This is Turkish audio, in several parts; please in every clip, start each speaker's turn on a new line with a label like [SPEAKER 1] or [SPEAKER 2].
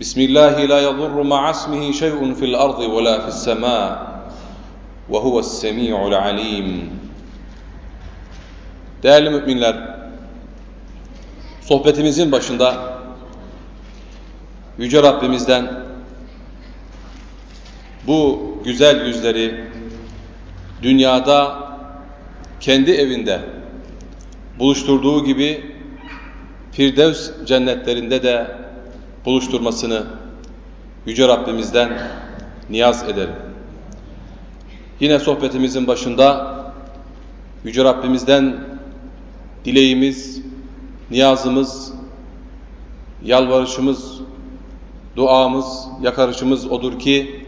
[SPEAKER 1] بسم الله لا يضر مع اسمه شيء في الأرض ولا في السماء وهو السميع العليم Değerli müminler, sohbetimizin başında Yüce Rabbimizden bu güzel yüzleri dünyada kendi evinde buluşturduğu gibi Firdevs cennetlerinde de buluşturmasını Yüce Rabbimizden niyaz ederim. Yine sohbetimizin başında Yüce Rabbimizden dileğimiz, niyazımız, yalvarışımız, duamız, yakarışımız odur ki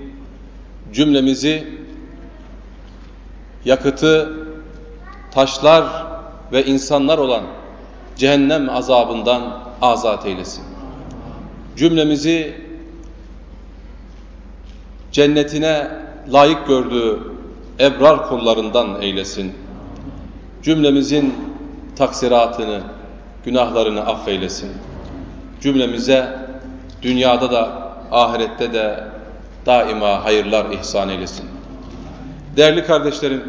[SPEAKER 1] cümlemizi yakıtı taşlar ve insanlar olan cehennem azabından azat eylesin. Cümlemizi cennetine layık gördüğü ebrar kullarından eylesin. Cümlemizin taksiratını, günahlarını affeylesin. Cümlemize dünyada da ahirette de daima hayırlar ihsan eylesin. Değerli kardeşlerim,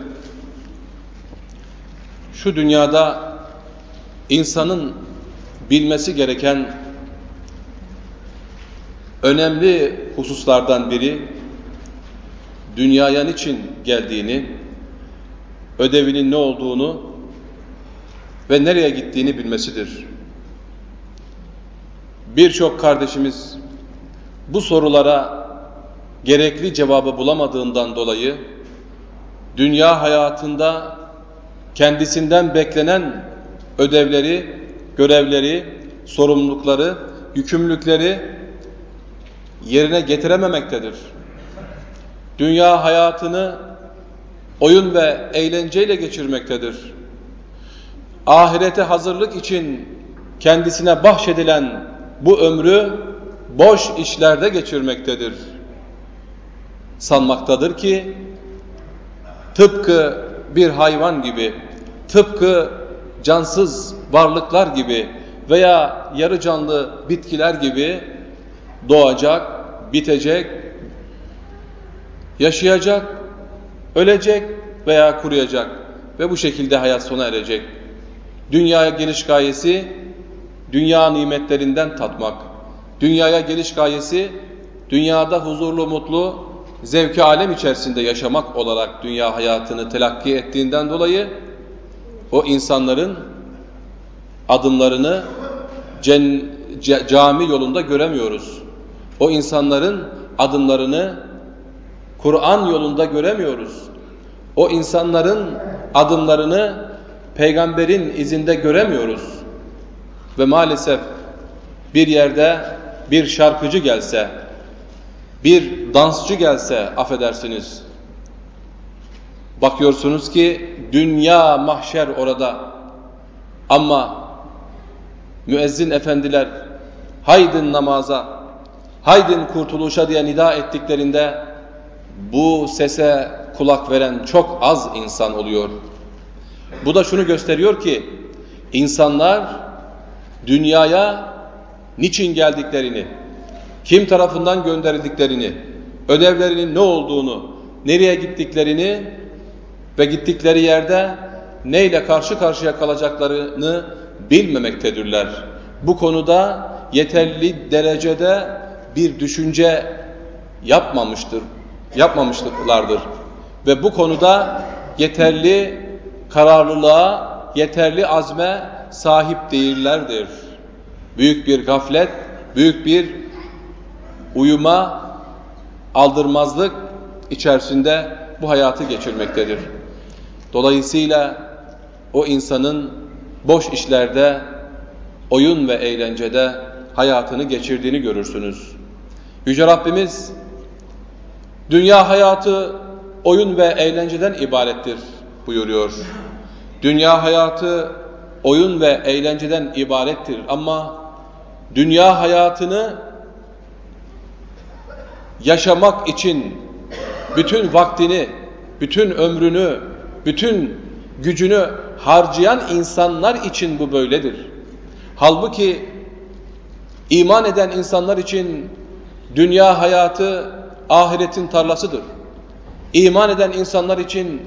[SPEAKER 1] şu dünyada insanın bilmesi gereken önemli hususlardan biri dünyaya niçin geldiğini, ödevinin ne olduğunu ve nereye gittiğini bilmesidir. Birçok kardeşimiz bu sorulara gerekli cevabı bulamadığından dolayı dünya hayatında kendisinden beklenen ödevleri, görevleri, sorumlulukları, yükümlülükleri yerine getirememektedir. Dünya hayatını oyun ve eğlenceyle geçirmektedir. Ahirete hazırlık için kendisine bahşedilen bu ömrü boş işlerde geçirmektedir. Sanmaktadır ki tıpkı bir hayvan gibi, tıpkı cansız varlıklar gibi veya yarı canlı bitkiler gibi doğacak, bitecek, yaşayacak, ölecek veya kuruyacak ve bu şekilde hayat sona erecek. Dünyaya geliş gayesi dünya nimetlerinden tatmak. Dünyaya geliş gayesi dünyada huzurlu, mutlu, zevki alem içerisinde yaşamak olarak dünya hayatını telakki ettiğinden dolayı o insanların adımlarını cami yolunda göremiyoruz. O insanların adımlarını Kur'an yolunda göremiyoruz. O insanların adımlarını peygamberin izinde göremiyoruz. Ve maalesef bir yerde bir şarkıcı gelse, bir dansçı gelse affedersiniz. Bakıyorsunuz ki dünya mahşer orada. Ama müezzin efendiler haydin namaza, haydin kurtuluşa diye nida ettiklerinde bu sese kulak veren çok az insan oluyor. Bu da şunu gösteriyor ki insanlar dünyaya niçin geldiklerini, kim tarafından gönderildiklerini, ödevlerinin ne olduğunu, nereye gittiklerini ve gittikleri yerde neyle karşı karşıya kalacaklarını bilmemektedirler. Bu konuda yeterli derecede bir düşünce yapmamıştır, yapmamışlardır. Ve bu konuda yeterli kararlılığa, yeterli azme sahip değillerdir. Büyük bir gaflet, büyük bir uyuma, aldırmazlık içerisinde bu hayatı geçirmektedir. Dolayısıyla o insanın boş işlerde, oyun ve eğlencede hayatını geçirdiğini görürsünüz. Yüce Rabbimiz dünya hayatı oyun ve eğlenceden ibarettir buyuruyor. Dünya hayatı oyun ve eğlenceden ibarettir ama dünya hayatını yaşamak için bütün vaktini, bütün ömrünü, bütün gücünü harcayan insanlar için bu böyledir. Halbuki iman eden insanlar için dünya hayatı ahiretin tarlasıdır. İman eden insanlar için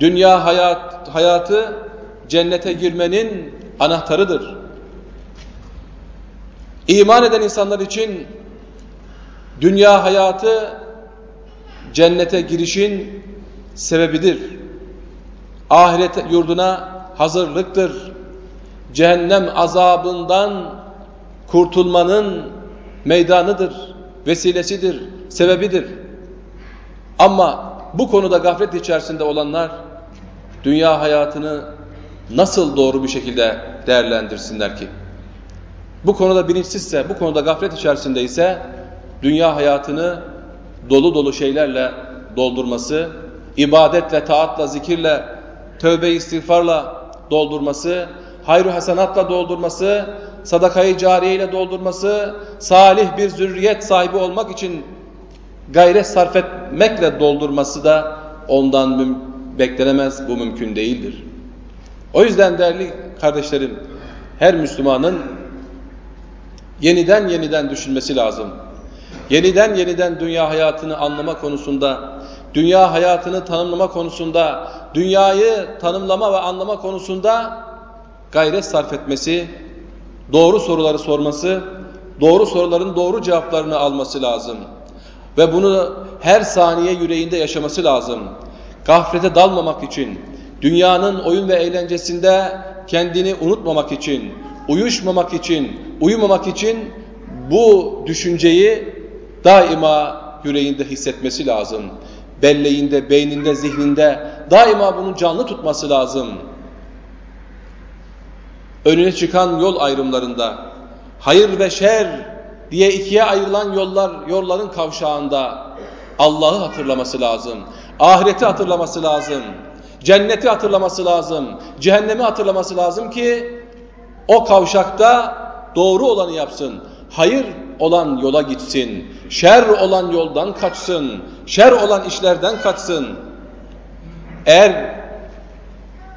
[SPEAKER 1] dünya hayat, hayatı cennete girmenin anahtarıdır. İman eden insanlar için dünya hayatı cennete girişin sebebidir. Ahiret yurduna hazırlıktır. Cehennem azabından kurtulmanın meydanıdır, vesilesidir, sebebidir. Ama bu konuda gaflet içerisinde olanlar dünya hayatını nasıl doğru bir şekilde değerlendirsinler ki? Bu konuda bilinçsizse, bu konuda gaflet içerisindeyse dünya hayatını dolu dolu şeylerle doldurması, ibadetle, taatla, zikirle, tövbe istiğfarla doldurması, hayru hasenatla doldurması, sadakayı cariye doldurması, salih bir zürriyet sahibi olmak için gayret sarf etmekle doldurması da ondan beklenemez, bu mümkün değildir. O yüzden değerli kardeşlerim, her Müslümanın yeniden yeniden düşünmesi lazım. Yeniden yeniden dünya hayatını anlama konusunda, dünya hayatını tanımlama konusunda, dünyayı tanımlama ve anlama konusunda gayret sarf etmesi, doğru soruları sorması, doğru soruların doğru cevaplarını alması lazım. Ve bunu her saniye yüreğinde yaşaması lazım. Gaflete dalmamak için, dünyanın oyun ve eğlencesinde kendini unutmamak için, uyuşmamak için, uyumamak için bu düşünceyi daima yüreğinde hissetmesi lazım. Belleğinde, beyninde, zihninde daima bunu canlı tutması lazım. Önüne çıkan yol ayrımlarında, hayır ve şer diye ikiye ayrılan yollar, yolların kavşağında Allah'ı hatırlaması lazım. Ahireti hatırlaması lazım. Cenneti hatırlaması lazım. Cehennemi hatırlaması lazım ki o kavşakta doğru olanı yapsın. Hayır olan yola gitsin. Şer olan yoldan kaçsın. Şer olan işlerden kaçsın. Eğer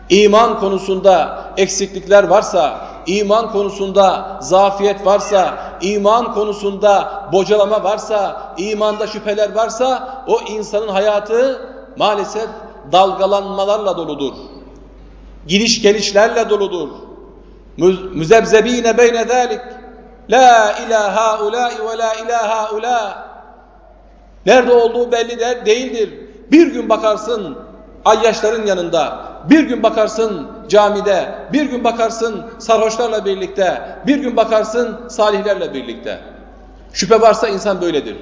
[SPEAKER 1] iman konusunda eksiklikler varsa, iman konusunda zafiyet varsa, iman konusunda bocalama varsa, imanda şüpheler varsa o insanın hayatı maalesef dalgalanmalarla doludur. Gidiş gelişlerle doludur. Müzebzebine beyne zalik. La ilaha ulai ve la ilaha ula. Nerede olduğu belli de değildir. Bir gün bakarsın ayyaşların yanında, bir gün bakarsın camide, bir gün bakarsın sarhoşlarla birlikte, bir gün bakarsın salihlerle birlikte. Şüphe varsa insan böyledir.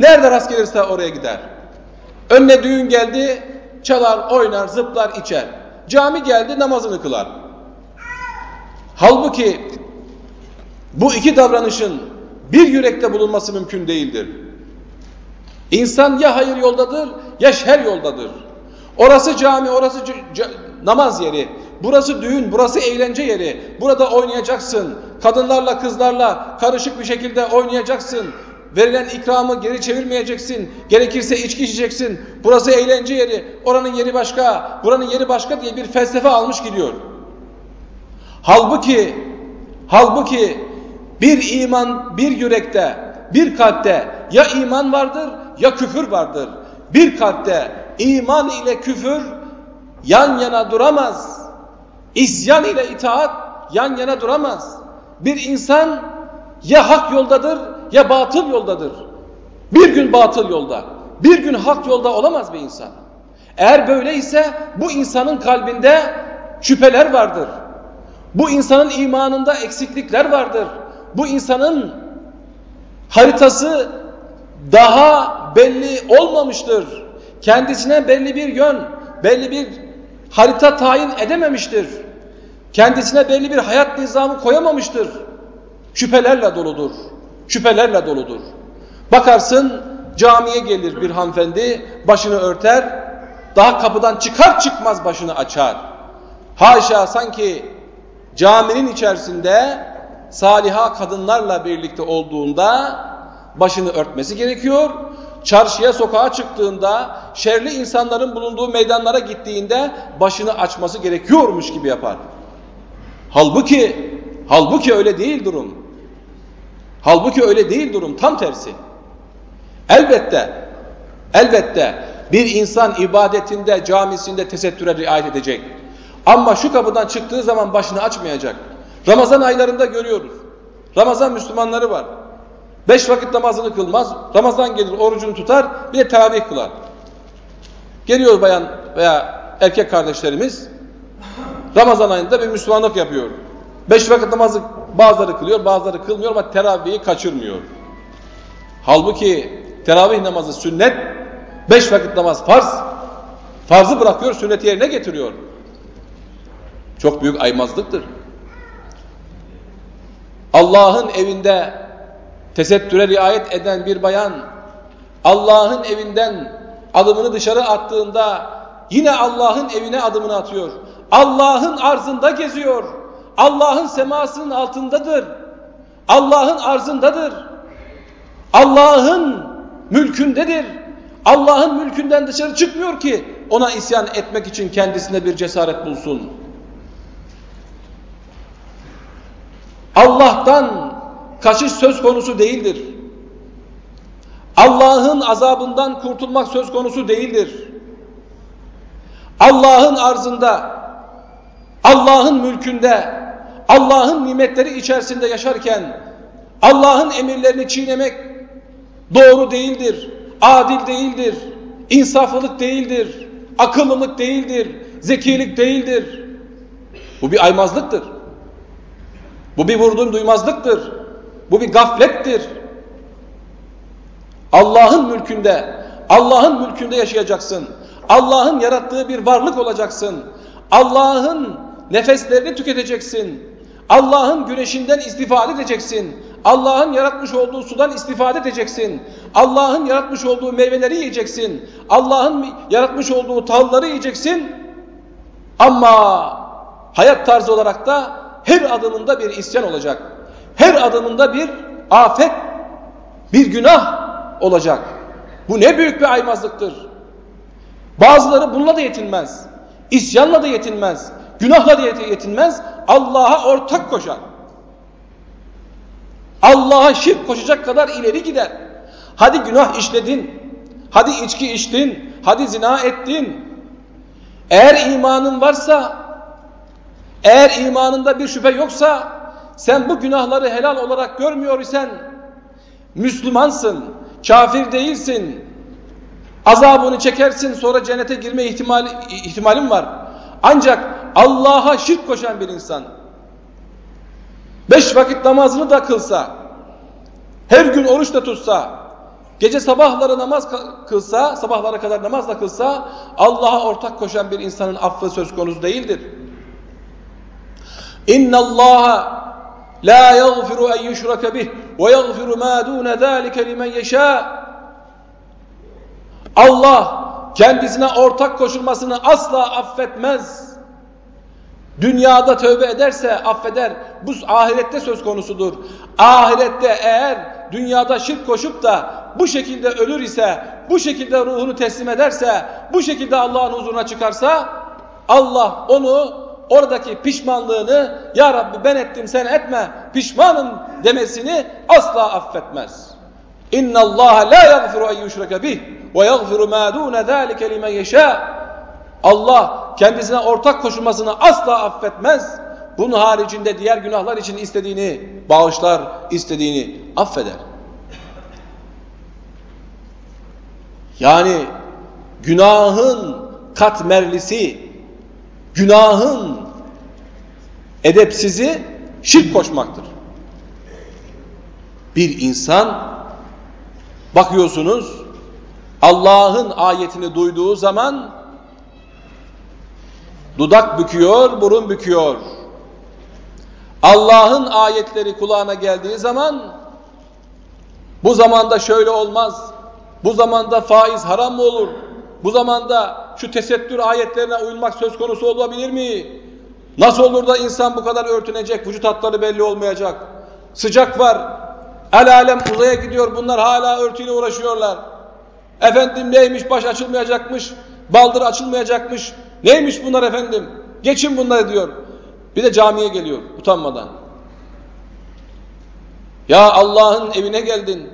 [SPEAKER 1] Nerede rast gelirse oraya gider. Önüne düğün geldi, çalar, oynar, zıplar, içer. Cami geldi, namazını kılar. Halbuki bu iki davranışın bir yürekte bulunması mümkün değildir. İnsan ya hayır yoldadır ya şer yoldadır. Orası cami, orası namaz yeri, burası düğün, burası eğlence yeri. Burada oynayacaksın. Kadınlarla, kızlarla karışık bir şekilde oynayacaksın. Verilen ikramı geri çevirmeyeceksin. Gerekirse içki içeceksin. Burası eğlence yeri, oranın yeri başka, buranın yeri başka diye bir felsefe almış gidiyor. Halbuki, halbuki bir iman bir yürekte, bir kalpte ya iman vardır ya küfür vardır. Bir kalpte iman ile küfür yan yana duramaz. İsyan ile itaat yan yana duramaz. Bir insan ya hak yoldadır ya batıl yoldadır. Bir gün batıl yolda, bir gün hak yolda olamaz bir insan. Eğer böyleyse bu insanın kalbinde şüpheler vardır. Bu insanın imanında eksiklikler vardır. Bu insanın haritası daha belli olmamıştır. Kendisine belli bir yön, belli bir harita tayin edememiştir. Kendisine belli bir hayat nizamı koyamamıştır. Şüphelerle doludur. Şüphelerle doludur. Bakarsın camiye gelir bir hanımefendi, başını örter, daha kapıdan çıkar çıkmaz başını açar. Haşa sanki caminin içerisinde saliha kadınlarla birlikte olduğunda başını örtmesi gerekiyor. Çarşıya, sokağa çıktığında, şerli insanların bulunduğu meydanlara gittiğinde başını açması gerekiyormuş gibi yapar. Halbuki, halbuki öyle değil durum. Halbuki öyle değil durum, tam tersi. Elbette, elbette bir insan ibadetinde, camisinde tesettüre riayet edecek. Ama şu kapıdan çıktığı zaman başını açmayacak. Ramazan aylarında görüyoruz. Ramazan Müslümanları var. Beş vakit namazını kılmaz. Ramazan gelir orucunu tutar. Bir de teravih kılar. Geliyor bayan veya erkek kardeşlerimiz. Ramazan ayında bir Müslümanlık yapıyor. Beş vakit namazı bazıları kılıyor bazıları kılmıyor ama teravihi kaçırmıyor. Halbuki teravih namazı sünnet. Beş vakit namaz farz. Farzı bırakıyor sünneti yerine getiriyor. Çok büyük aymazlıktır. Allah'ın evinde tesettüre riayet eden bir bayan Allah'ın evinden adımını dışarı attığında yine Allah'ın evine adımını atıyor. Allah'ın arzında geziyor. Allah'ın semasının altındadır. Allah'ın arzındadır. Allah'ın mülkündedir. Allah'ın mülkünden dışarı çıkmıyor ki ona isyan etmek için kendisine bir cesaret bulsun. Allah'tan kaçış söz konusu değildir. Allah'ın azabından kurtulmak söz konusu değildir. Allah'ın arzında, Allah'ın mülkünde, Allah'ın nimetleri içerisinde yaşarken Allah'ın emirlerini çiğnemek doğru değildir, adil değildir, insaflılık değildir, akıllılık değildir, zekilik değildir. Bu bir aymazlıktır. Bu bir vurdum duymazlıktır. Bu bir gaflettir. Allah'ın mülkünde, Allah'ın mülkünde yaşayacaksın. Allah'ın yarattığı bir varlık olacaksın. Allah'ın nefeslerini tüketeceksin. Allah'ın güneşinden istifade edeceksin. Allah'ın yaratmış olduğu sudan istifade edeceksin. Allah'ın yaratmış olduğu meyveleri yiyeceksin. Allah'ın yaratmış olduğu tahılları yiyeceksin. Ama hayat tarzı olarak da her adımında bir isyan olacak. Her adımında bir afet, bir günah olacak. Bu ne büyük bir aymazlıktır. Bazıları bununla da yetinmez. İsyanla da yetinmez. Günahla da yetinmez. Allah'a ortak koşar. Allah'a şirk koşacak kadar ileri gider. Hadi günah işledin. Hadi içki içtin. Hadi zina ettin. Eğer imanın varsa, eğer imanında bir şüphe yoksa, sen bu günahları helal olarak görmüyor isen, Müslümansın, kafir değilsin, azabını çekersin sonra cennete girme ihtimali, ihtimalin var. Ancak Allah'a şirk koşan bir insan, beş vakit namazını da kılsa, her gün oruç da tutsa, gece sabahları namaz kılsa, sabahlara kadar namaz da kılsa, Allah'a ortak koşan bir insanın affı söz konusu değildir. İnna Allah la yaghfiru en yushraka bih ve yaghfiru ma dun zalika limen yasha. Allah kendisine ortak koşulmasını asla affetmez. Dünyada tövbe ederse affeder. Bu ahirette söz konusudur. Ahirette eğer dünyada şirk koşup da bu şekilde ölür ise, bu şekilde ruhunu teslim ederse, bu şekilde Allah'ın huzuruna çıkarsa Allah onu oradaki pişmanlığını Ya Rabbi ben ettim sen etme pişmanım demesini asla affetmez. İnna Allah la yaghfiru en yushraka bih ve yaghfiru ma dun zalika limen yasha. Allah kendisine ortak koşulmasını asla affetmez. Bunun haricinde diğer günahlar için istediğini bağışlar, istediğini affeder. Yani günahın katmerlisi, günahın edepsizi şirk koşmaktır. Bir insan bakıyorsunuz Allah'ın ayetini duyduğu zaman dudak büküyor, burun büküyor. Allah'ın ayetleri kulağına geldiği zaman Bu zamanda şöyle olmaz. Bu zamanda faiz haram mı olur? Bu zamanda şu tesettür ayetlerine uyulmak söz konusu olabilir mi? Nasıl olur da insan bu kadar örtünecek, vücut hatları belli olmayacak? Sıcak var, el alem uzaya gidiyor, bunlar hala örtüyle uğraşıyorlar. Efendim neymiş, baş açılmayacakmış, baldır açılmayacakmış. Neymiş bunlar efendim? Geçin bunları diyor. Bir de camiye geliyor utanmadan. Ya Allah'ın evine geldin.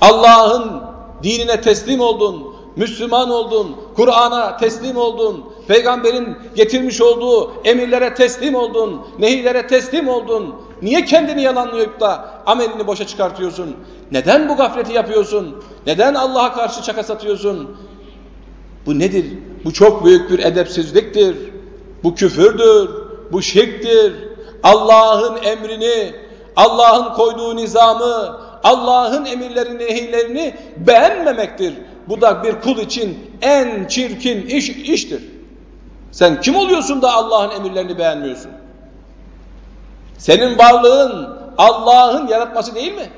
[SPEAKER 1] Allah'ın dinine teslim oldun. Müslüman oldun. Kur'an'a teslim oldun. Peygamberin getirmiş olduğu emirlere teslim oldun. Nehirlere teslim oldun. Niye kendini yalanlayıp da amelini boşa çıkartıyorsun? Neden bu gafleti yapıyorsun? Neden Allah'a karşı çaka satıyorsun? Bu nedir? Bu çok büyük bir edepsizliktir. Bu küfürdür. Bu şirktir. Allah'ın emrini, Allah'ın koyduğu nizamı, Allah'ın emirlerini, nehirlerini beğenmemektir. Bu da bir kul için en çirkin iş iştir. Sen kim oluyorsun da Allah'ın emirlerini beğenmiyorsun? Senin varlığın Allah'ın yaratması değil mi?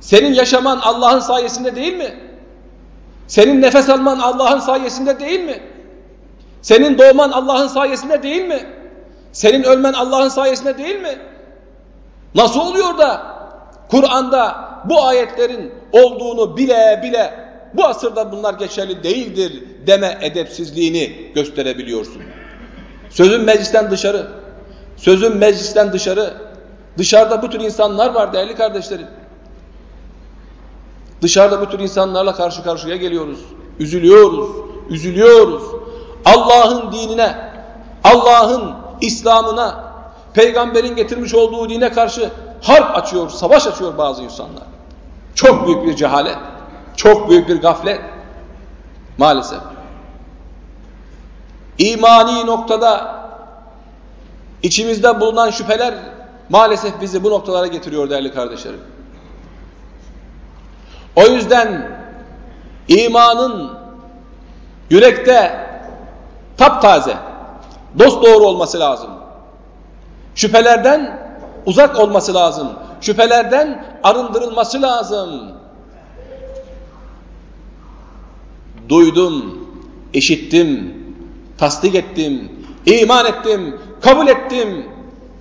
[SPEAKER 1] Senin yaşaman Allah'ın sayesinde değil mi? Senin nefes alman Allah'ın sayesinde değil mi? Senin doğman Allah'ın sayesinde değil mi? Senin ölmen Allah'ın sayesinde değil mi? Nasıl oluyor da Kur'an'da bu ayetlerin olduğunu bile bile bu asırda bunlar geçerli değildir deme edepsizliğini gösterebiliyorsun. Sözün meclisten dışarı, sözün meclisten dışarı, dışarıda bu tür insanlar var değerli kardeşlerim. Dışarıda bu tür insanlarla karşı karşıya geliyoruz. Üzülüyoruz, üzülüyoruz. Allah'ın dinine, Allah'ın İslam'ına, peygamberin getirmiş olduğu dine karşı harp açıyor, savaş açıyor bazı insanlar. Çok büyük bir cehalet, çok büyük bir gaflet maalesef. İmani noktada içimizde bulunan şüpheler maalesef bizi bu noktalara getiriyor değerli kardeşlerim. O yüzden imanın yürekte taptaze, dost doğru olması lazım. Şüphelerden uzak olması lazım. Şüphelerden arındırılması lazım. Duydum, işittim, tasdik ettim, iman ettim, kabul ettim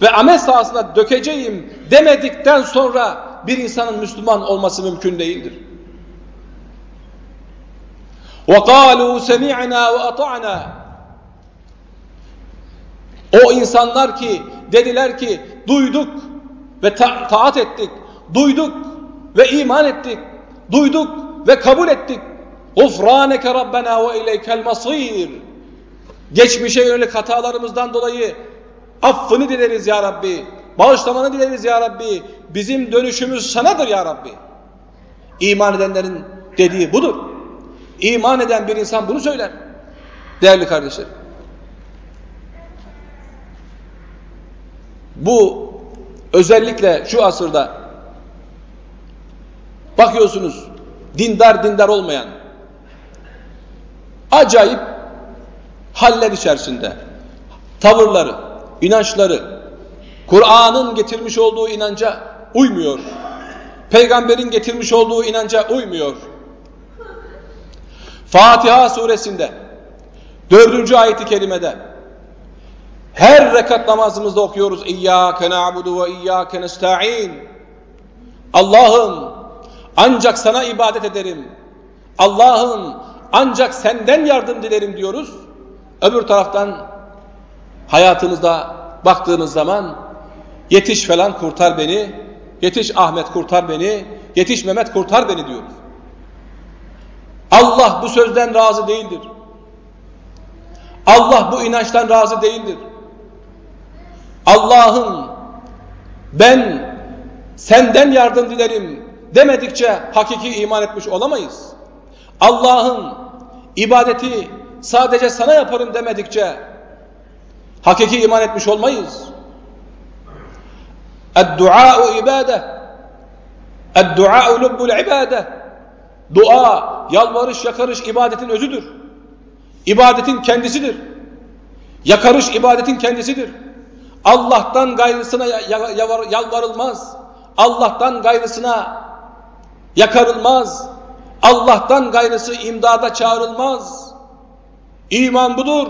[SPEAKER 1] ve amel sahasına dökeceğim demedikten sonra bir insanın Müslüman olması mümkün değildir. وَقَالُوا سَمِعْنَا وَأَطَعْنَا O insanlar ki dediler ki duyduk ve ta taat ettik, duyduk ve iman ettik, duyduk ve kabul ettik. Gufraneke Rabbena ve ileykel masir. Geçmişe yönelik hatalarımızdan dolayı affını dileriz ya Rabbi. Bağışlamanı dileriz ya Rabbi. Bizim dönüşümüz sanadır ya Rabbi. İman edenlerin dediği budur. İman eden bir insan bunu söyler. Değerli kardeşlerim. Bu özellikle şu asırda bakıyorsunuz dindar dindar olmayan acayip haller içerisinde tavırları, inançları Kur'an'ın getirmiş olduğu inanca uymuyor. Peygamberin getirmiş olduğu inanca uymuyor. Fatiha suresinde dördüncü ayeti kerimede her rekat namazımızda okuyoruz. İyyâke na'budu ve iyyâke nesta'in. Allah'ım ancak sana ibadet ederim. Allah'ım ancak senden yardım dilerim diyoruz. Öbür taraftan hayatınızda baktığınız zaman yetiş falan kurtar beni, yetiş Ahmet kurtar beni, yetiş Mehmet kurtar beni diyoruz. Allah bu sözden razı değildir. Allah bu inançtan razı değildir. Allah'ım ben senden yardım dilerim demedikçe hakiki iman etmiş olamayız. Allah'ım ibadeti sadece sana yaparım demedikçe hakiki iman etmiş olmayız. Ed-dua'u ibade. Ed-dua'u lubbul ibade. Dua, yalvarış, yakarış ibadetin özüdür. İbadetin kendisidir. Yakarış ibadetin kendisidir. Allah'tan gayrısına yalvarılmaz. Allah'tan gayrısına yakarılmaz. Allah'tan gayrısı imdada çağrılmaz. İman budur.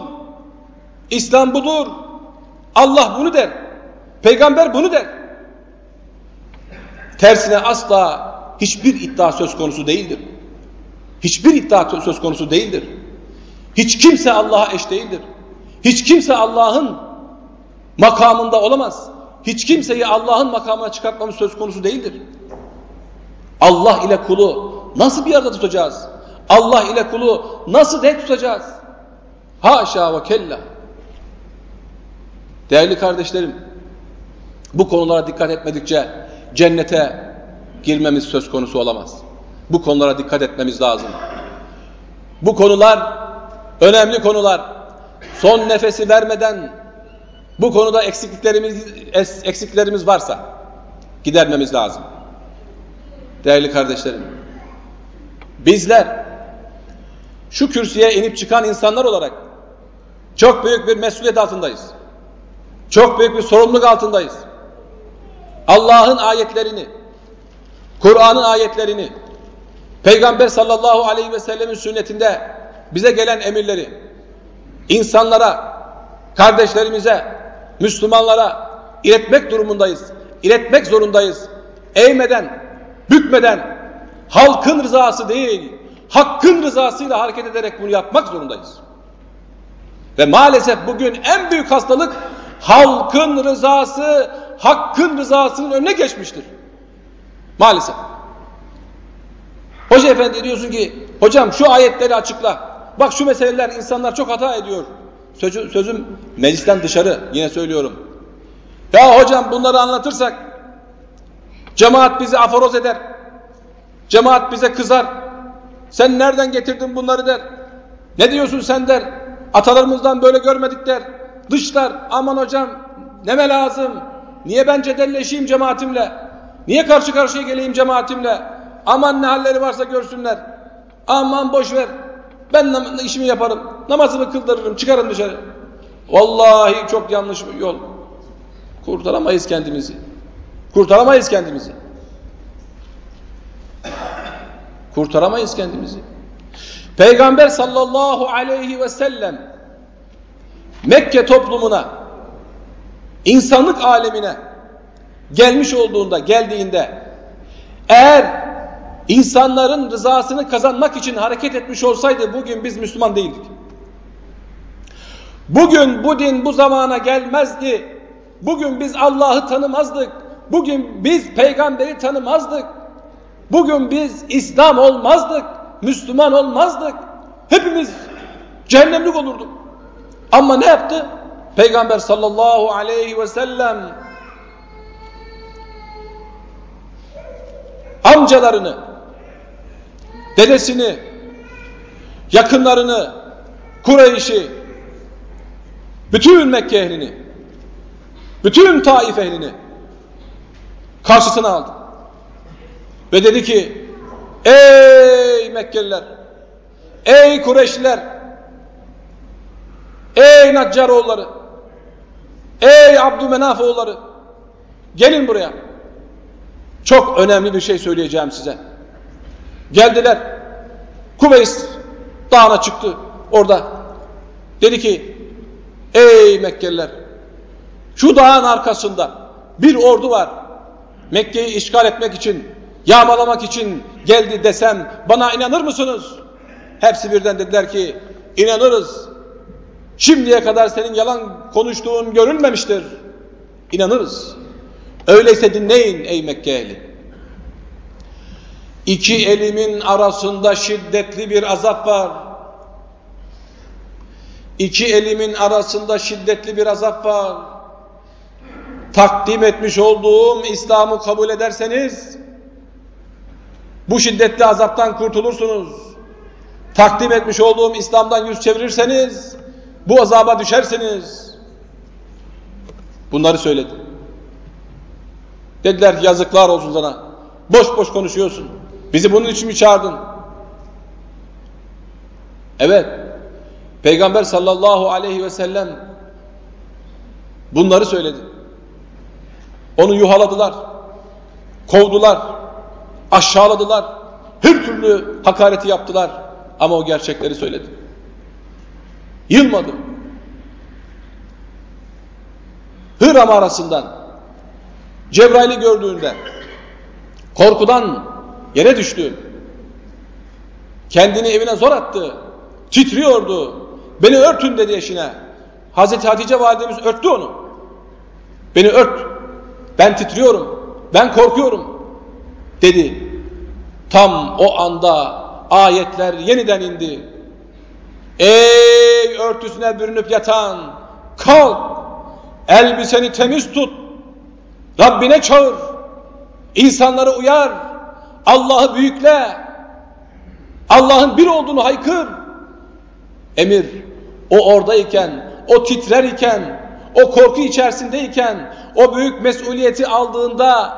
[SPEAKER 1] İslam budur. Allah bunu der. Peygamber bunu der. Tersine asla hiçbir iddia söz konusu değildir. Hiçbir iddia söz konusu değildir. Hiç kimse Allah'a eş değildir. Hiç kimse Allah'ın makamında olamaz. Hiç kimseyi Allah'ın makamına çıkartmamız söz konusu değildir. Allah ile kulu nasıl bir arada tutacağız? Allah ile kulu nasıl denk tutacağız? Haşa ve kella. Değerli kardeşlerim, bu konulara dikkat etmedikçe cennete girmemiz söz konusu olamaz. Bu konulara dikkat etmemiz lazım. Bu konular önemli konular. Son nefesi vermeden bu konuda eksikliklerimiz eksiklerimiz varsa gidermemiz lazım. Değerli kardeşlerim, bizler şu kürsüye inip çıkan insanlar olarak çok büyük bir mesuliyet altındayız. Çok büyük bir sorumluluk altındayız. Allah'ın ayetlerini, Kur'an'ın ayetlerini, Peygamber sallallahu aleyhi ve sellemin sünnetinde bize gelen emirleri insanlara, kardeşlerimize, Müslümanlara iletmek durumundayız. İletmek zorundayız. Eğmeden, bükmeden, halkın rızası değil, hakkın rızasıyla hareket ederek bunu yapmak zorundayız. Ve maalesef bugün en büyük hastalık halkın rızası, hakkın rızasının önüne geçmiştir. Maalesef. Hoca efendi diyorsun ki, hocam şu ayetleri açıkla. Bak şu meseleler insanlar çok hata ediyor. Sözü, sözüm meclisten dışarı yine söylüyorum. Ya hocam bunları anlatırsak cemaat bizi aforoz eder. Cemaat bize kızar. Sen nereden getirdin bunları der. Ne diyorsun sen der. Atalarımızdan böyle görmedik der. Dışlar aman hocam neme lazım. Niye ben cedelleşeyim cemaatimle? Niye karşı karşıya geleyim cemaatimle? Aman ne halleri varsa görsünler. Aman boş ver. Ben işimi yaparım. Namazımı kıldırırım. Çıkarım dışarı. Vallahi çok yanlış bir yol. Kurtaramayız kendimizi. Kurtaramayız kendimizi. Kurtaramayız kendimizi. Peygamber sallallahu aleyhi ve sellem Mekke toplumuna insanlık alemine gelmiş olduğunda, geldiğinde eğer insanların rızasını kazanmak için hareket etmiş olsaydı bugün biz Müslüman değildik. Bugün bu din bu zamana gelmezdi. Bugün biz Allah'ı tanımazdık. Bugün biz peygamberi tanımazdık. Bugün biz İslam olmazdık. Müslüman olmazdık. Hepimiz cehennemlik olurduk. Ama ne yaptı? Peygamber sallallahu aleyhi ve sellem amcalarını, dedesini, yakınlarını, Kureyş'i, bütün Mekke ehlini, bütün Taif ehlini karşısına aldı. Ve dedi ki, ey Mekkeliler, ey Kureyşliler, ey Naccaroğulları, ey Abdümenaf oğulları, gelin buraya. Çok önemli bir şey söyleyeceğim size. Geldiler. Kuveys dağına çıktı orada. Dedi ki ey Mekkeliler şu dağın arkasında bir ordu var. Mekke'yi işgal etmek için, yağmalamak için geldi desem bana inanır mısınız? Hepsi birden dediler ki inanırız. Şimdiye kadar senin yalan konuştuğun görülmemiştir. İnanırız. Öyleyse dinleyin ey Mekke ehli. İki elimin arasında şiddetli bir azap var. İki elimin arasında şiddetli bir azap var. Takdim etmiş olduğum İslam'ı kabul ederseniz bu şiddetli azaptan kurtulursunuz. Takdim etmiş olduğum İslam'dan yüz çevirirseniz bu azaba düşersiniz. Bunları söyledi. Dediler yazıklar olsun sana. Boş boş konuşuyorsun. Bizi bunun için mi çağırdın? Evet. Peygamber sallallahu aleyhi ve sellem bunları söyledi. Onu yuhaladılar. Kovdular. Aşağıladılar, her türlü hakareti yaptılar ama o gerçekleri söyledi. Yılmadı. Hıram arasından Cebrail'i gördüğünde korkudan yere düştü. Kendini evine zor attı. Titriyordu. Beni örtün dedi eşine. Hazreti Hatice validemiz örttü onu. Beni ört. Ben titriyorum. Ben korkuyorum. Dedi. Tam o anda ayetler yeniden indi. Ey örtüsüne bürünüp yatan kalk elbiseni temiz tut Rabbine çağır insanları uyar Allah'ı büyükle Allah'ın bir olduğunu haykır emir o oradayken o titrer iken o korku içerisindeyken o büyük mesuliyeti aldığında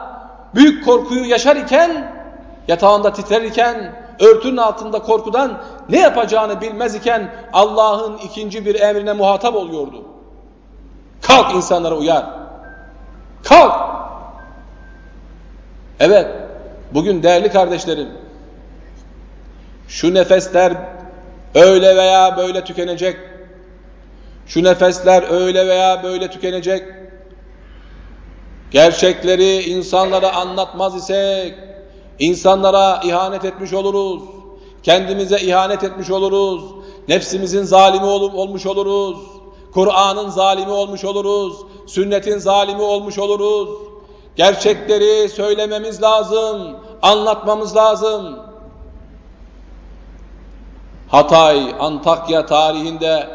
[SPEAKER 1] büyük korkuyu yaşar iken yatağında titrer iken örtünün altında korkudan ne yapacağını bilmez iken Allah'ın ikinci bir emrine muhatap oluyordu. Kalk insanlara uyar. Kalk. Evet, bugün değerli kardeşlerim, şu nefesler öyle veya böyle tükenecek. Şu nefesler öyle veya böyle tükenecek. Gerçekleri insanlara anlatmaz isek, İnsanlara ihanet etmiş oluruz. Kendimize ihanet etmiş oluruz. Nefsimizin zalimi ol olmuş oluruz. Kur'an'ın zalimi olmuş oluruz. Sünnetin zalimi olmuş oluruz. Gerçekleri söylememiz lazım. Anlatmamız lazım. Hatay, Antakya tarihinde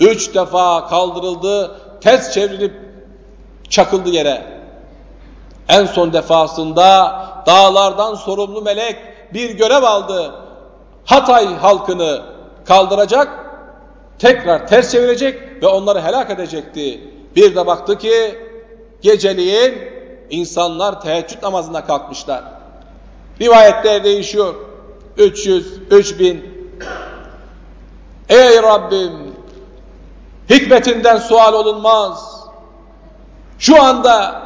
[SPEAKER 1] üç defa kaldırıldı, ters çevrilip çakıldı yere. En son defasında dağlardan sorumlu melek bir görev aldı. Hatay halkını kaldıracak, tekrar ters çevirecek ve onları helak edecekti. Bir de baktı ki geceliğin insanlar teheccüd namazına kalkmışlar. Rivayetler değişiyor. 300, 3000. Ey Rabbim! Hikmetinden sual olunmaz. Şu anda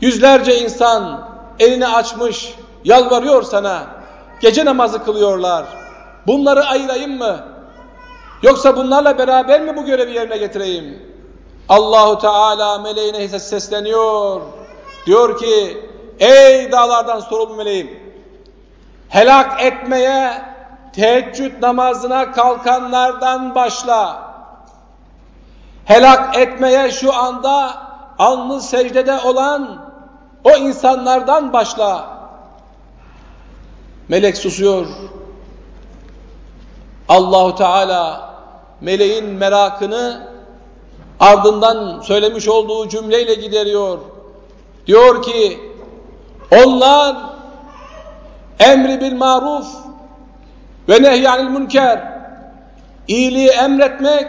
[SPEAKER 1] yüzlerce insan elini açmış, yalvarıyor sana. Gece namazı kılıyorlar. Bunları ayırayım mı? Yoksa bunlarla beraber mi bu görevi yerine getireyim? Allahu Teala meleğine sesleniyor. Diyor ki, ey dağlardan sorumlu meleğim, helak etmeye teheccüd namazına kalkanlardan başla. Helak etmeye şu anda alnı secdede olan o insanlardan başla. Melek susuyor. Allahu Teala meleğin merakını ardından söylemiş olduğu cümleyle gideriyor. Diyor ki onlar emri bil maruf ve nehyanil münker iyiliği emretmek,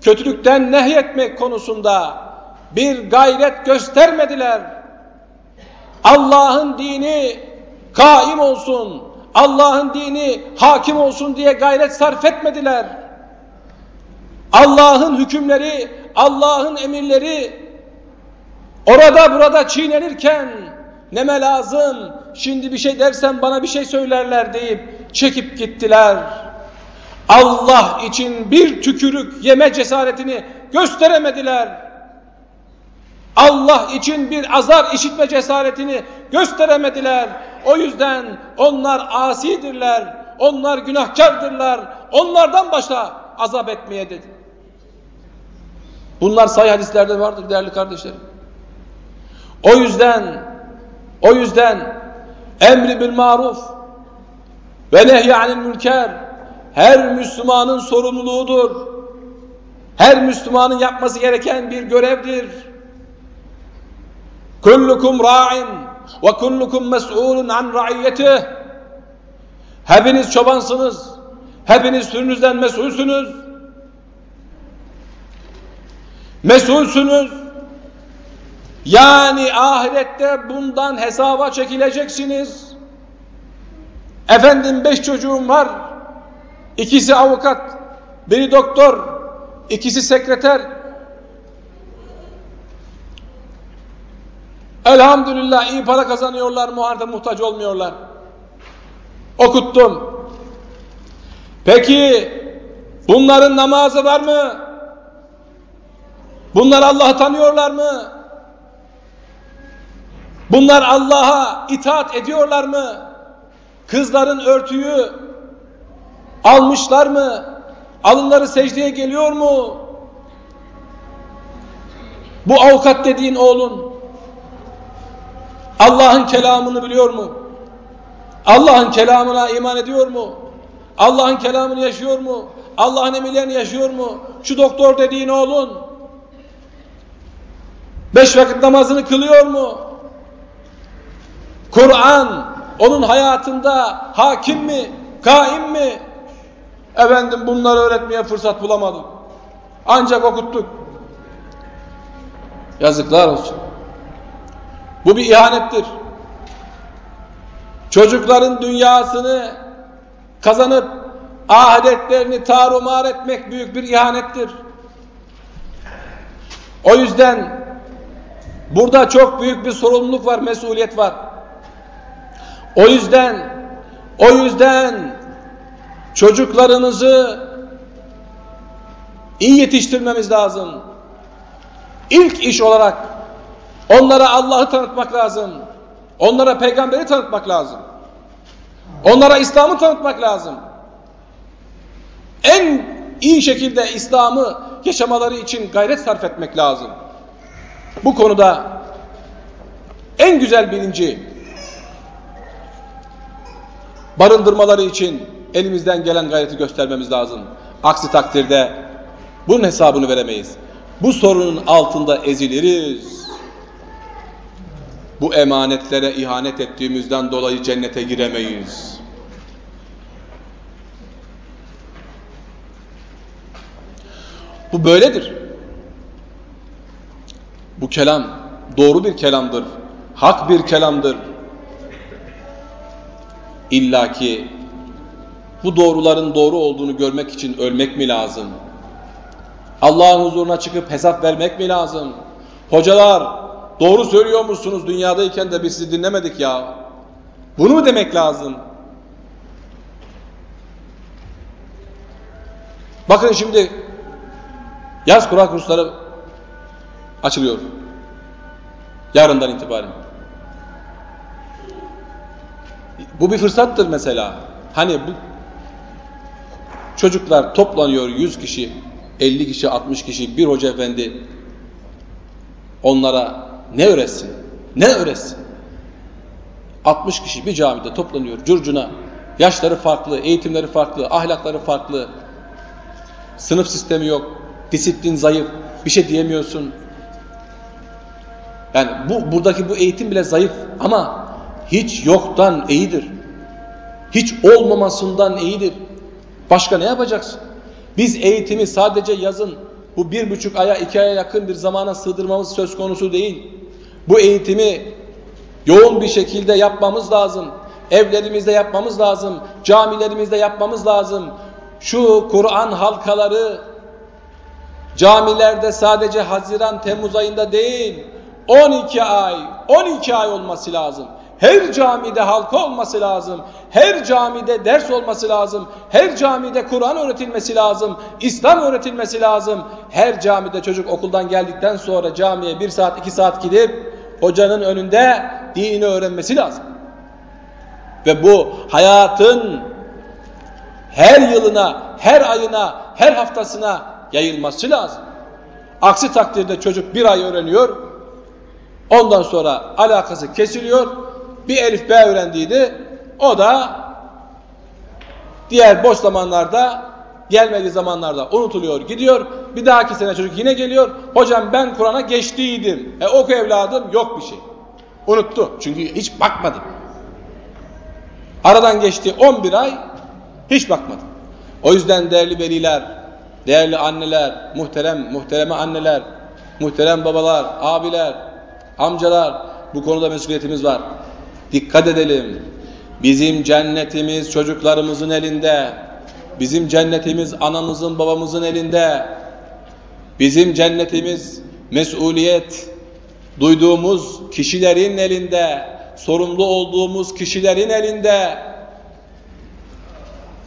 [SPEAKER 1] kötülükten nehyetmek konusunda bir gayret göstermediler. Allah'ın dini kaim olsun, Allah'ın dini hakim olsun diye gayret sarf etmediler. Allah'ın hükümleri, Allah'ın emirleri orada burada çiğnenirken neme lazım, şimdi bir şey dersen bana bir şey söylerler deyip çekip gittiler. Allah için bir tükürük yeme cesaretini gösteremediler. Allah için bir azar işitme cesaretini gösteremediler. O yüzden onlar asidirler, onlar günahkardırlar, onlardan başla azap etmeye dedi. Bunlar sayı hadislerde vardır değerli kardeşlerim. O yüzden, o yüzden emri bil maruf ve nehyanil mülker her Müslümanın sorumluluğudur. Her Müslümanın yapması gereken bir görevdir. Kullukum ra'in ve kullukum mes'ulun an ra'iyyetih. Hepiniz çobansınız. Hepiniz sürünüzden mesulsünüz. Mesulsünüz. Yani ahirette bundan hesaba çekileceksiniz. Efendim beş çocuğum var. İkisi avukat, biri doktor, ikisi sekreter, Elhamdülillah iyi para kazanıyorlar, muharda muhtaç olmuyorlar. Okuttum. Peki bunların namazı var mı? Bunlar Allah'ı tanıyorlar mı? Bunlar Allah'a itaat ediyorlar mı? Kızların örtüyü almışlar mı? Alınları secdeye geliyor mu? Bu avukat dediğin oğlun Allah'ın kelamını biliyor mu? Allah'ın kelamına iman ediyor mu? Allah'ın kelamını yaşıyor mu? Allah'ın emirlerini yaşıyor mu? Şu doktor dediğin oğlun beş vakit namazını kılıyor mu? Kur'an onun hayatında hakim mi? Kaim mi? Efendim bunları öğretmeye fırsat bulamadım. Ancak okuttuk. Yazıklar olsun. Bu bir ihanettir. Çocukların dünyasını kazanıp ahadetlerini tarumar etmek büyük bir ihanettir. O yüzden burada çok büyük bir sorumluluk var, mesuliyet var. O yüzden o yüzden çocuklarınızı iyi yetiştirmemiz lazım. İlk iş olarak onlara Allah'ı tanıtmak lazım. Onlara peygamberi tanıtmak lazım. Onlara İslam'ı tanıtmak lazım. En iyi şekilde İslam'ı yaşamaları için gayret sarf etmek lazım. Bu konuda en güzel bilinci barındırmaları için elimizden gelen gayreti göstermemiz lazım. Aksi takdirde bunun hesabını veremeyiz. Bu sorunun altında eziliriz. Bu emanetlere ihanet ettiğimizden dolayı cennete giremeyiz. Bu böyledir. Bu kelam doğru bir kelamdır. Hak bir kelamdır. İlla ki bu doğruların doğru olduğunu görmek için ölmek mi lazım? Allah'ın huzuruna çıkıp hesap vermek mi lazım? Hocalar doğru söylüyor musunuz dünyadayken de biz sizi dinlemedik ya. Bunu mu demek lazım? Bakın şimdi yaz Kur'an kursları açılıyor. Yarından itibaren. Bu bir fırsattır mesela. Hani bu çocuklar toplanıyor 100 kişi, 50 kişi, 60 kişi bir hoca efendi onlara ne öğretsin? Ne öğretsin? 60 kişi bir camide toplanıyor curcuna. Yaşları farklı, eğitimleri farklı, ahlakları farklı. Sınıf sistemi yok, disiplin zayıf, bir şey diyemiyorsun. Yani bu buradaki bu eğitim bile zayıf ama hiç yoktan iyidir. Hiç olmamasından iyidir. Başka ne yapacaksın? Biz eğitimi sadece yazın bu bir buçuk aya iki aya yakın bir zamana sığdırmamız söz konusu değil. Bu eğitimi yoğun bir şekilde yapmamız lazım. Evlerimizde yapmamız lazım. Camilerimizde yapmamız lazım. Şu Kur'an halkaları camilerde sadece Haziran Temmuz ayında değil 12 ay 12 ay olması lazım. Her camide halka olması lazım. Her camide ders olması lazım. Her camide Kur'an öğretilmesi lazım. İslam öğretilmesi lazım. Her camide çocuk okuldan geldikten sonra camiye bir saat iki saat gidip hocanın önünde dini öğrenmesi lazım. Ve bu hayatın her yılına, her ayına, her haftasına yayılması lazım. Aksi takdirde çocuk bir ay öğreniyor, ondan sonra alakası kesiliyor, bir elif B öğrendiydi. O da diğer boş zamanlarda gelmediği zamanlarda unutuluyor gidiyor. Bir dahaki sene çocuk yine geliyor. Hocam ben Kur'an'a geçtiydim. E oku evladım yok bir şey. Unuttu. Çünkü hiç bakmadı. Aradan geçti 11 ay hiç bakmadı. O yüzden değerli veliler, değerli anneler, muhterem, muhtereme anneler, muhterem babalar, abiler, amcalar bu konuda mesuliyetimiz var. Dikkat edelim. Bizim cennetimiz çocuklarımızın elinde. Bizim cennetimiz anamızın babamızın elinde. Bizim cennetimiz mesuliyet duyduğumuz kişilerin elinde, sorumlu olduğumuz kişilerin elinde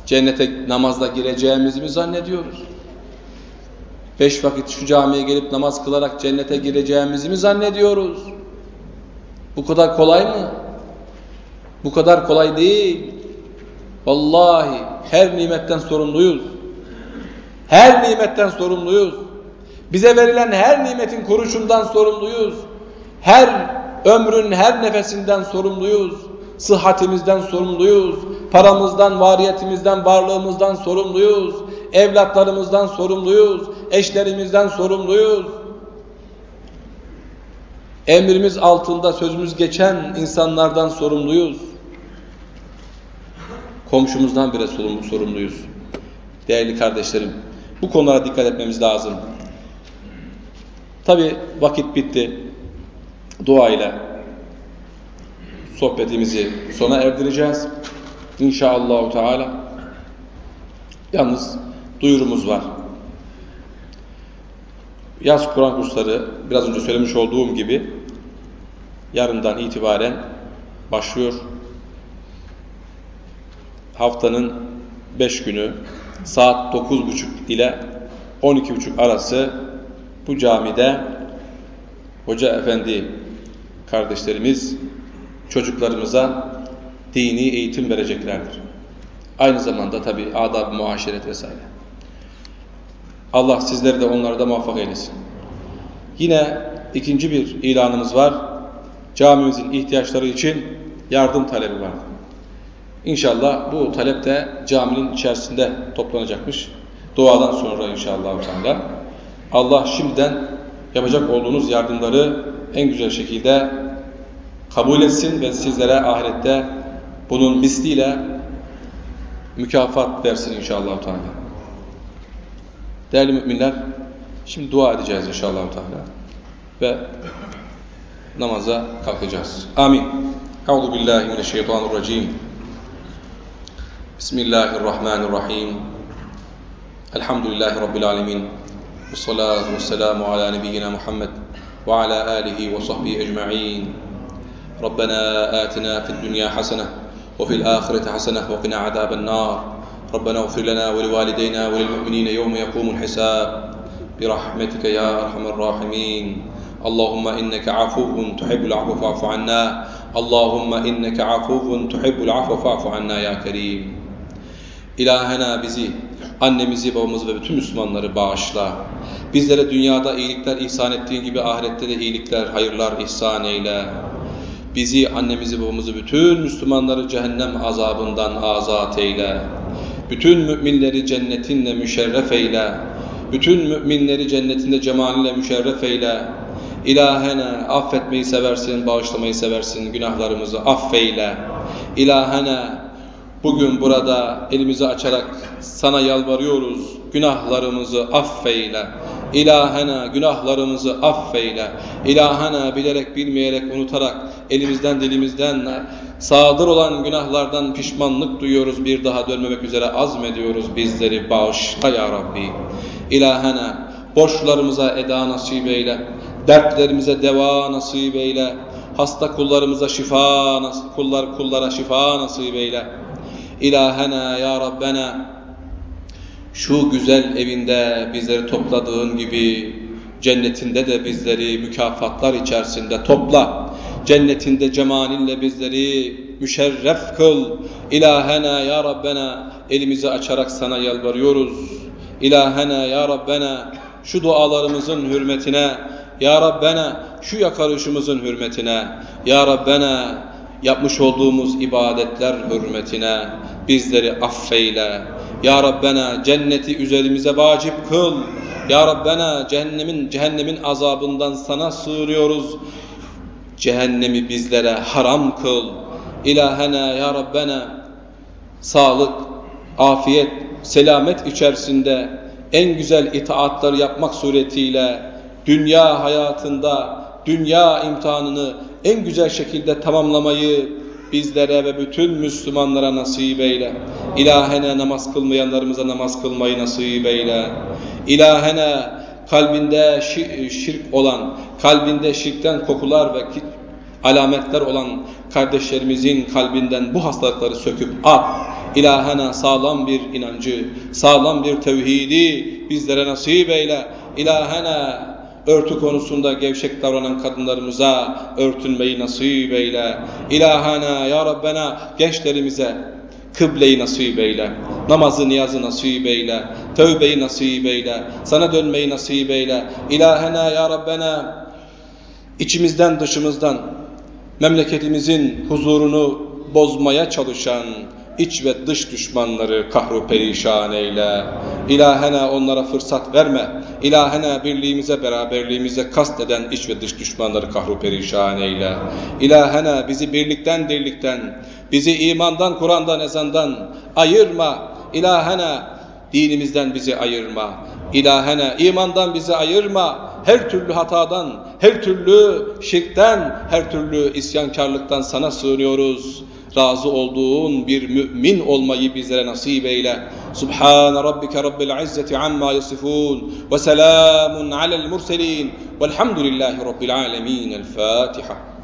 [SPEAKER 1] cennete namazda gireceğimizi mi zannediyoruz? Beş vakit şu camiye gelip namaz kılarak cennete gireceğimizi mi zannediyoruz? Bu kadar kolay mı? Bu kadar kolay değil. Vallahi her nimetten sorumluyuz. Her nimetten sorumluyuz. Bize verilen her nimetin kuruşundan sorumluyuz. Her ömrün her nefesinden sorumluyuz. Sıhhatimizden sorumluyuz. Paramızdan, variyetimizden, varlığımızdan sorumluyuz. Evlatlarımızdan sorumluyuz. Eşlerimizden sorumluyuz. Emrimiz altında sözümüz geçen insanlardan sorumluyuz. Komşumuzdan bile sorumluyuz. Değerli kardeşlerim, bu konulara dikkat etmemiz lazım. Tabi vakit bitti. Dua ile sohbetimizi sona erdireceğiz. İnşallah Teala. Yalnız duyurumuz var. Yaz Kur'an kursları biraz önce söylemiş olduğum gibi yarından itibaren başlıyor. Haftanın 5 günü saat 9.30 ile 12.30 arası bu camide Hoca Efendi kardeşlerimiz çocuklarımıza dini eğitim vereceklerdir. Aynı zamanda tabi adab muaşeret vesaire. Allah sizleri de onları da muvaffak eylesin. Yine ikinci bir ilanımız var. Camimizin ihtiyaçları için yardım talebi var. İnşallah bu talep de caminin içerisinde toplanacakmış. Duadan sonra inşallah. Allah şimdiden yapacak olduğunuz yardımları en güzel şekilde kabul etsin ve sizlere ahirette bunun misliyle mükafat versin inşallah. Teala. Değerli müminler, şimdi dua edeceğiz inşallah. Teala. Ve namaza kalkacağız. Amin. Euzu billahi mineşşeytanirracim. Bismillahirrahmanirrahim. Elhamdülillahi rabbil alamin. Ala nebiyyina Muhammed ve ala alihi ve sahbihi ecmaîn. ربنا آتنا في الدنيا حسنة وفي الآخرة حسنة وقنا عذاب النار. ربنا اغفر لنا ولوالدينا وللمؤمنين يوم يقوم الحساب. برحمتك يا أرحم الراحمين. اللهم إنك عفو تحب العفو فاعف عنا. اللهم إنك عفو تحب العفو فاعف عنا يا كريم. İlahena bizi, annemizi, babamızı ve bütün Müslümanları bağışla. Bizlere dünyada iyilikler ihsan ettiğin gibi ahirette de iyilikler, hayırlar ihsan eyle. Bizi, annemizi, babamızı, bütün Müslümanları cehennem azabından azat eyle. Bütün müminleri cennetinle müşerref eyle. Bütün müminleri cennetinde cemalinle müşerref eyle. İlahene affetmeyi seversin, bağışlamayı seversin, günahlarımızı affeyle. İlahene bugün burada elimizi açarak sana yalvarıyoruz, günahlarımızı affeyle. İlahena günahlarımızı affeyle. İlahena bilerek bilmeyerek unutarak elimizden dilimizden sadır olan günahlardan pişmanlık duyuyoruz. Bir daha dönmemek üzere azmediyoruz. Bizleri bağışla ya Rabbi. İlahena borçlarımıza eda nasip eyle. Dertlerimize deva nasip eyle. Hasta kullarımıza şifa, kullar kullara şifa nasip eyle. İlahena ya Rabbena şu güzel evinde bizleri topladığın gibi cennetinde de bizleri mükafatlar içerisinde topla. Cennetinde cemalinle bizleri müşerref kıl. İlahena ya Rabbena elimizi açarak sana yalvarıyoruz. İlahena ya Rabbena şu dualarımızın hürmetine ya Rabbena şu yakarışımızın hürmetine Ya Rabbena yapmış olduğumuz ibadetler hürmetine bizleri affeyle. Ya Rabbena cenneti üzerimize vacip kıl. Ya Rabbena cehennemin, cehennemin azabından sana sığırıyoruz cehennemi bizlere haram kıl. İlahena Ya Rabbena sağlık, afiyet, selamet içerisinde en güzel itaatları yapmak suretiyle dünya hayatında dünya imtihanını en güzel şekilde tamamlamayı bizlere ve bütün Müslümanlara nasip eyle. İlahene namaz kılmayanlarımıza namaz kılmayı nasip eyle. İlahene kalbinde şirk olan, kalbinde şirkten kokular ve alametler olan kardeşlerimizin kalbinden bu hastalıkları söküp at. İlahena sağlam bir inancı, sağlam bir tevhidi bizlere nasip eyle. İlahena örtü konusunda gevşek davranan kadınlarımıza örtünmeyi nasip eyle. İlahana ya Rabbena gençlerimize kıbleyi nasip eyle. Namazı niyazı nasip eyle. Tövbeyi nasip eyle. Sana dönmeyi nasip eyle. İlahena ya Rabbena içimizden dışımızdan memleketimizin huzurunu bozmaya çalışan iç ve dış düşmanları kahru perişan eyle. İlahena onlara fırsat verme. İlahena birliğimize, beraberliğimize kast eden iç ve dış düşmanları kahru perişan eyle. İlahena bizi birlikten dirlikten, bizi imandan, Kur'an'dan, ezandan ayırma. İlahena dinimizden bizi ayırma. İlahena imandan bizi ayırma. Her türlü hatadan, her türlü şirkten, her türlü isyankarlıktan sana sığınıyoruz razı olduğun bir mümin olmayı bizlere nasip eyle. Subhan rabbike rabbil izzeti amma yasifun ve selamun alel murselin velhamdülillahi rabbil alemin. El Fatiha.